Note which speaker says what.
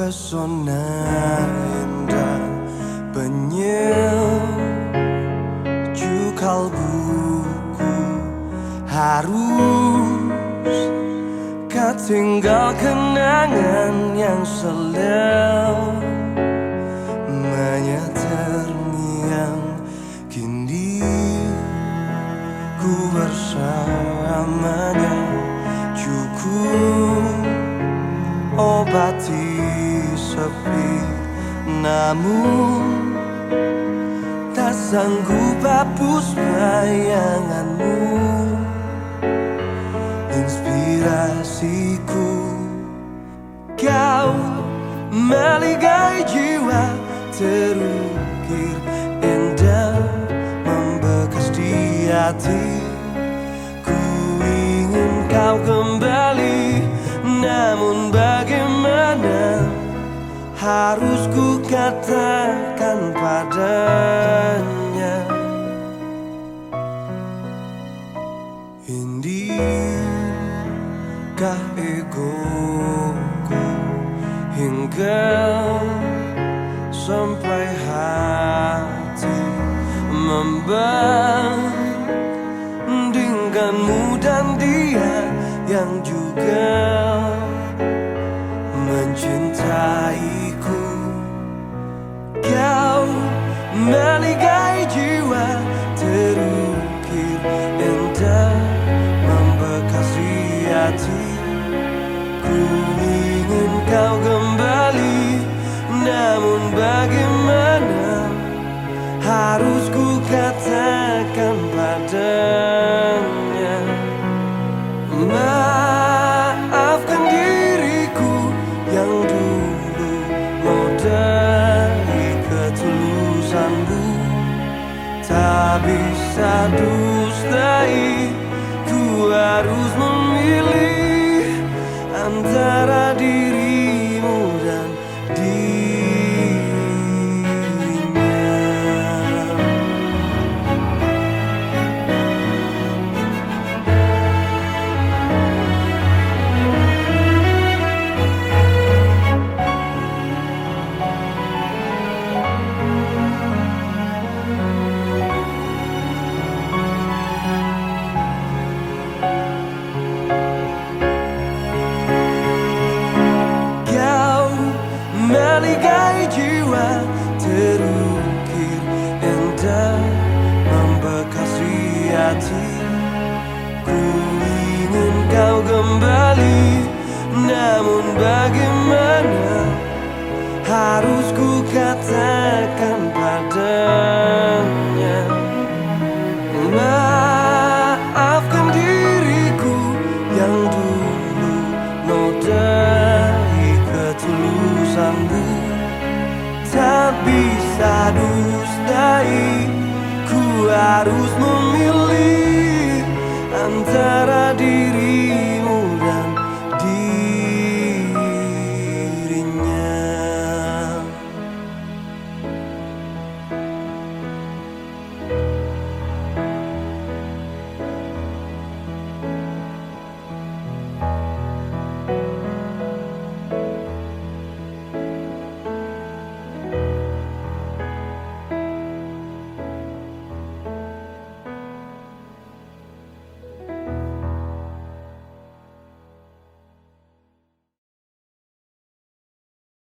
Speaker 1: pesona indah penyejuk kalbuku harus kau kenangan yang selamanya terngiang kini. Ku bersamanya cukup obati sepi Namun tak sanggup hapus bayanganmu. Inspirasiku Kau meligai jiwa terukir. Indah membekas di hati Ku ingin kau kembali namun bagaimana harus ku katakan padanya. Indikah egoku hingga sampai hati membandingkanmu dan dia yang juga mencintaiku harus ku katakan padanya. Maafkan diriku yang dulu modai ketulusanmu. Tak bisa dustai Ku harus memilih antara meligai jiwa terukir indah membekas di hati Ku ingin kau kembali namun bagaimana harus ku katakan